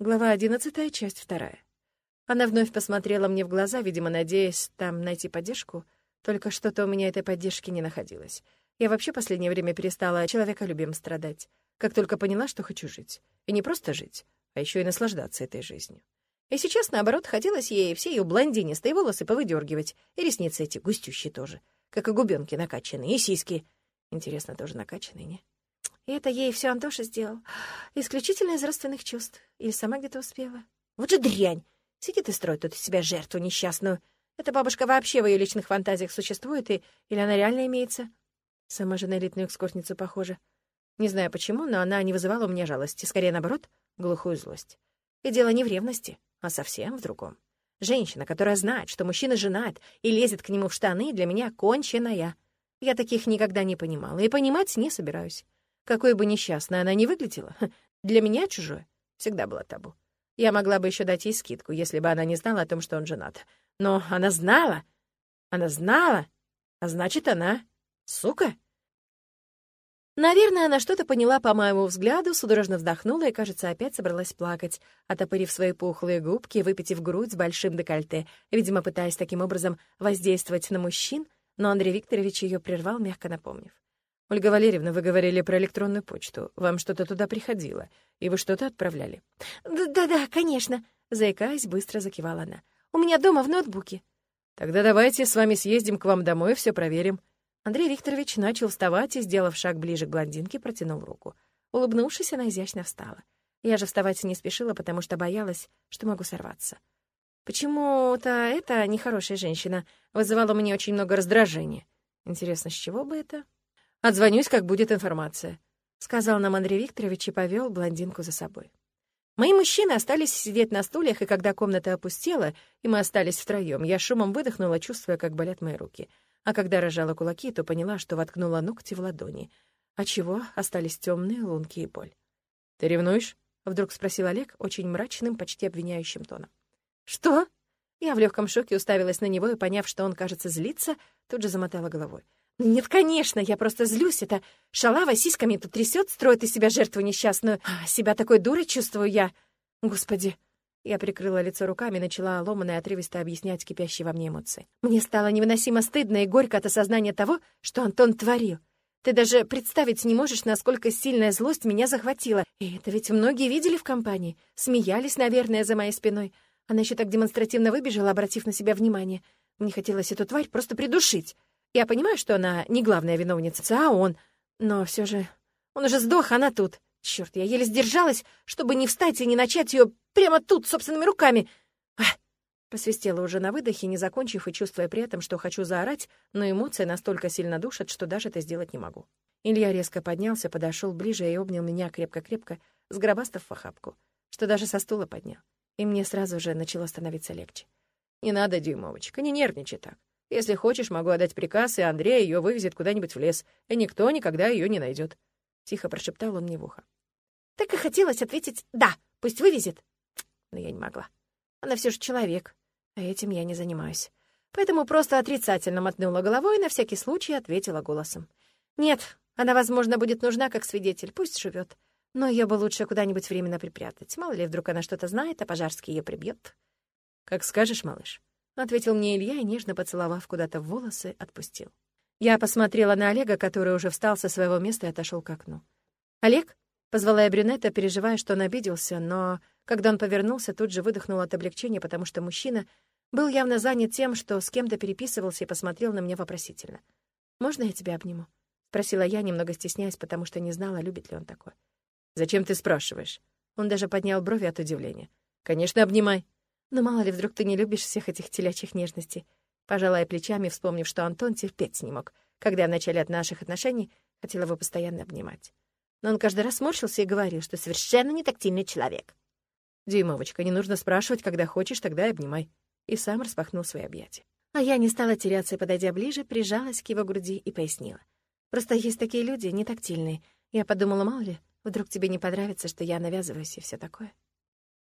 Глава одиннадцатая, часть вторая. Она вновь посмотрела мне в глаза, видимо, надеясь там найти поддержку, только что-то у меня этой поддержки не находилось. Я вообще последнее время перестала человеколюбием страдать, как только поняла, что хочу жить. И не просто жить, а еще и наслаждаться этой жизнью. И сейчас, наоборот, хотелось ей все ее блондинистые волосы повыдергивать, и ресницы эти густющие тоже, как и губенки накачанные, и сиськи. Интересно, тоже накачанные, не? И это ей все Антоша сделал. Исключительно из родственных чувств. Или сама где-то успела. Вот же дрянь! Сидит и строит тут из себя жертву несчастную. Эта бабушка вообще в ее личных фантазиях существует, и... или она реально имеется? Сама же на элитную экскурсницу похожа. Не знаю почему, но она не вызывала у меня жалости. Скорее, наоборот, глухую злость. И дело не в ревности, а совсем в другом. Женщина, которая знает, что мужчина женат и лезет к нему в штаны, для меня конченая. Я таких никогда не понимала и понимать не собираюсь. Какой бы несчастной она ни выглядела, для меня чужое всегда было табу. Я могла бы еще дать ей скидку, если бы она не знала о том, что он женат. Но она знала. Она знала. А значит, она сука. Наверное, она что-то поняла по моему взгляду, судорожно вздохнула и, кажется, опять собралась плакать, отопырив свои пухлые губки выпитив грудь с большим декольте, видимо, пытаясь таким образом воздействовать на мужчин, но Андрей Викторович ее прервал, мягко напомнив. «Ольга Валерьевна, вы говорили про электронную почту. Вам что-то туда приходило, и вы что-то отправляли?» «Да-да, конечно», — заикаясь, быстро закивала она. «У меня дома в ноутбуке». «Тогда давайте с вами съездим к вам домой, все проверим». Андрей Викторович начал вставать и, сделав шаг ближе к блондинке, протянул руку. Улыбнувшись, она изящно встала. Я же вставать не спешила, потому что боялась, что могу сорваться. Почему-то эта нехорошая женщина вызывала меня очень много раздражения. Интересно, с чего бы это? Отзвонюсь, как будет информация», — сказал нам Андрей Викторович и повел блондинку за собой. Мои мужчины остались сидеть на стульях, и когда комната опустела, и мы остались втроем, я шумом выдохнула, чувствуя, как болят мои руки. А когда рожала кулаки, то поняла, что воткнула ногти в ладони. А чего остались темные лунки и боль. «Ты ревнуешь?» — вдруг спросил Олег очень мрачным, почти обвиняющим тоном. «Что?» Я в легком шоке уставилась на него и, поняв, что он, кажется, злится, тут же замотала головой. «Нет, конечно, я просто злюсь. Это шалава сиськами тут трясет, строит из себя жертву несчастную. А себя такой дурой чувствую я. Господи!» Я прикрыла лицо руками и начала ломано и отрывисто объяснять кипящие во мне эмоции. Мне стало невыносимо стыдно и горько от осознания того, что Антон творил. Ты даже представить не можешь, насколько сильная злость меня захватила. И это ведь многие видели в компании. Смеялись, наверное, за моей спиной. Она еще так демонстративно выбежала, обратив на себя внимание. Мне хотелось эту тварь просто придушить. Я понимаю, что она не главная виновница, а он. Но все же... Он уже сдох, она тут. Черт, я еле сдержалась, чтобы не встать и не начать ее прямо тут, собственными руками. Ах! Посвистела уже на выдохе, не закончив и чувствуя при этом, что хочу заорать, но эмоции настолько сильно душат, что даже это сделать не могу. Илья резко поднялся, подошел ближе и обнял меня крепко-крепко, сгробастав в охапку, что даже со стула поднял. И мне сразу же начало становиться легче. «Не надо, Дюймовочка, не нервничай так. Если хочешь, могу отдать приказ, и Андрей ее вывезет куда-нибудь в лес, и никто никогда ее не найдет. Тихо прошептал он мне в ухо. Так и хотелось ответить «да, пусть вывезет». Но я не могла. Она все же человек, а этим я не занимаюсь. Поэтому просто отрицательно мотнула головой и на всякий случай ответила голосом. «Нет, она, возможно, будет нужна как свидетель, пусть живет. Но ее бы лучше куда-нибудь временно припрятать. Мало ли, вдруг она что-то знает, а Пожарский ее прибьет. «Как скажешь, малыш». — ответил мне Илья и, нежно поцеловав куда-то в волосы, отпустил. Я посмотрела на Олега, который уже встал со своего места и отошел к окну. «Олег?» — позвала я брюнета, переживая, что он обиделся, но, когда он повернулся, тут же выдохнул от облегчения, потому что мужчина был явно занят тем, что с кем-то переписывался и посмотрел на меня вопросительно. «Можно я тебя обниму?» — спросила я, немного стесняясь, потому что не знала, любит ли он такое. «Зачем ты спрашиваешь?» Он даже поднял брови от удивления. «Конечно, обнимай». Но мало ли, вдруг ты не любишь всех этих телячьих нежностей. Пожалая плечами, вспомнив, что Антон терпеть не мог, когда в начале от наших отношений хотел его постоянно обнимать. Но он каждый раз сморщился и говорил, что совершенно не тактильный человек. «Дюймовочка, не нужно спрашивать, когда хочешь, тогда и обнимай». И сам распахнул свои объятия. А я не стала теряться и, подойдя ближе, прижалась к его груди и пояснила. «Просто есть такие люди, не тактильные. Я подумала, мало ли, вдруг тебе не понравится, что я навязываюсь и все такое».